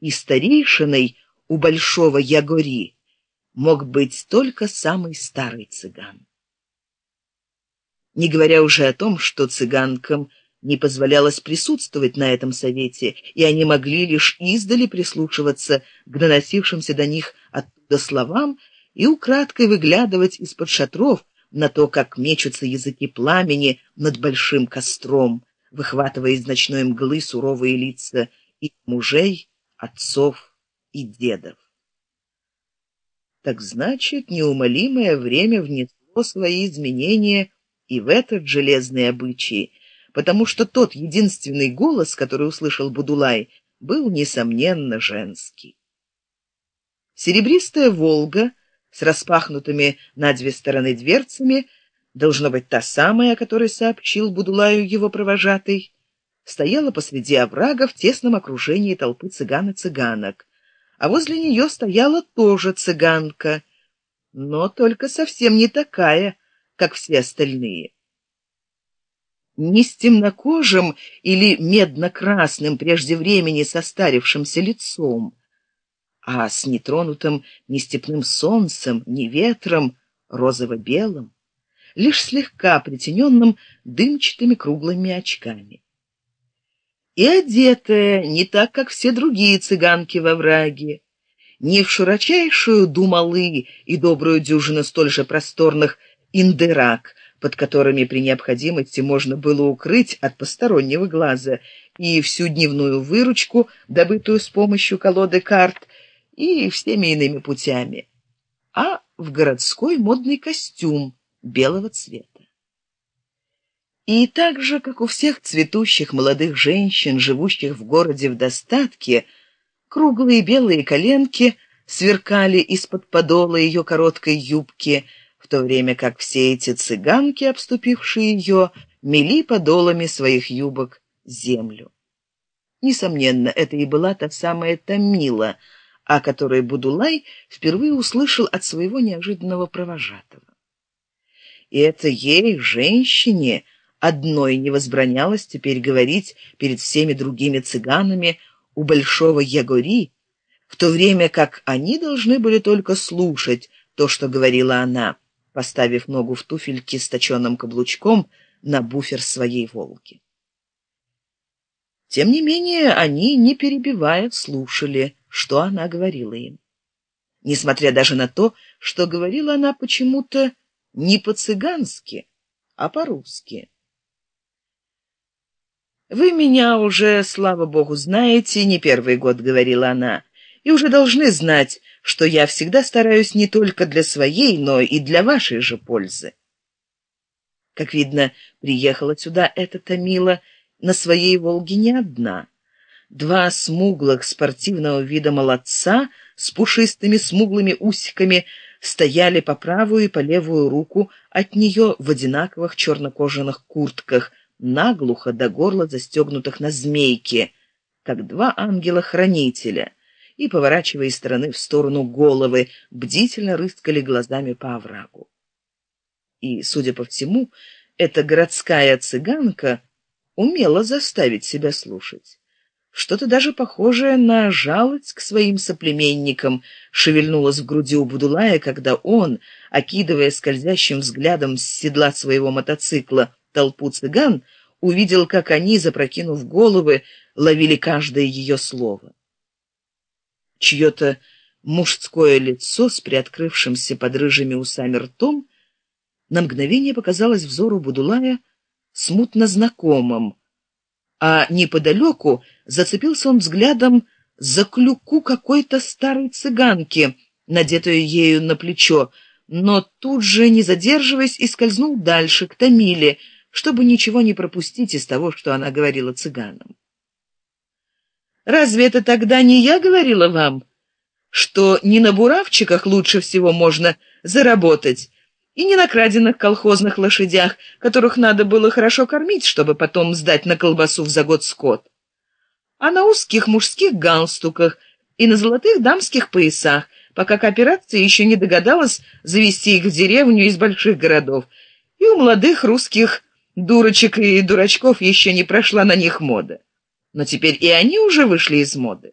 и старейшиной у большого Ягори мог быть только самый старый цыган. Не говоря уже о том, что цыганкам не позволялось присутствовать на этом совете, и они могли лишь издали прислушиваться к доносившимся до них оттуда словам и украдкой выглядывать из-под шатров на то, как мечутся языки пламени над большим костром, выхватывая из ночной мглы суровые лица и мужей, отцов и дедов. Так значит, неумолимое время внесло свои изменения и в этот железный обычай, потому что тот единственный голос, который услышал Будулай, был, несомненно, женский. Серебристая «Волга» с распахнутыми на две стороны дверцами, должно быть та самая, о которой сообщил Будулаю его провожатый, стояла посреди оврага в тесном окружении толпы цыган и цыганок, а возле нее стояла тоже цыганка, но только совсем не такая, как все остальные. Не с темнокожим или медно-красным прежде времени состарившимся лицом, а с нетронутым ни степным солнцем, ни ветром, розово-белым, лишь слегка притененным дымчатыми круглыми очками. И одетая не так, как все другие цыганки во враге, не в широчайшую думалы и добрую дюжину столь же просторных индерак, под которыми при необходимости можно было укрыть от постороннего глаза и всю дневную выручку, добытую с помощью колоды карт, и всеми иными путями, а в городской модный костюм белого цвета. И так же, как у всех цветущих молодых женщин, живущих в городе в достатке, круглые белые коленки сверкали из-под подола ее короткой юбки – в то время как все эти цыганки, обступившие ее, мели подолами своих юбок землю. Несомненно, это и была та самая Тамила, о которой Будулай впервые услышал от своего неожиданного провожатого. И это ей, женщине, одной не возбранялось теперь говорить перед всеми другими цыганами у Большого Ягори, в то время как они должны были только слушать то, что говорила она поставив ногу в туфельки с точенным каблучком на буфер своей «Волги». Тем не менее, они, не перебивая, слушали, что она говорила им. Несмотря даже на то, что говорила она почему-то не по-цыгански, а по-русски. «Вы меня уже, слава богу, знаете, не первый год», — говорила она, — «и уже должны знать, что я всегда стараюсь не только для своей, но и для вашей же пользы. Как видно, приехала сюда эта Томила на своей «Волге» не одна. Два смуглых спортивного вида молодца с пушистыми смуглыми усиками стояли по правую и по левую руку от нее в одинаковых чернокожаных куртках, наглухо до горла застегнутых на змейке, как два ангела-хранителя — и, поворачивая из стороны в сторону головы, бдительно рыскали глазами по оврагу. И, судя по всему, эта городская цыганка умела заставить себя слушать. Что-то даже похожее на жалость к своим соплеменникам шевельнулось в груди у Будулая, когда он, окидывая скользящим взглядом с седла своего мотоцикла толпу цыган, увидел, как они, запрокинув головы, ловили каждое ее слово. Чье-то мужское лицо с приоткрывшимся под рыжими усами ртом на мгновение показалось взору Будулая смутно знакомым, а неподалеку зацепился он взглядом за клюку какой-то старой цыганки, надетую ею на плечо, но тут же, не задерживаясь, и скользнул дальше, к Томиле, чтобы ничего не пропустить из того, что она говорила цыганам. Разве это тогда не я говорила вам, что не на буравчиках лучше всего можно заработать, и не на краденных колхозных лошадях, которых надо было хорошо кормить, чтобы потом сдать на колбасу в загод скот, а на узких мужских галстуках и на золотых дамских поясах, пока кооперация еще не догадалась завести их в деревню из больших городов, и у молодых русских дурочек и дурачков еще не прошла на них мода. Но теперь и они уже вышли из моды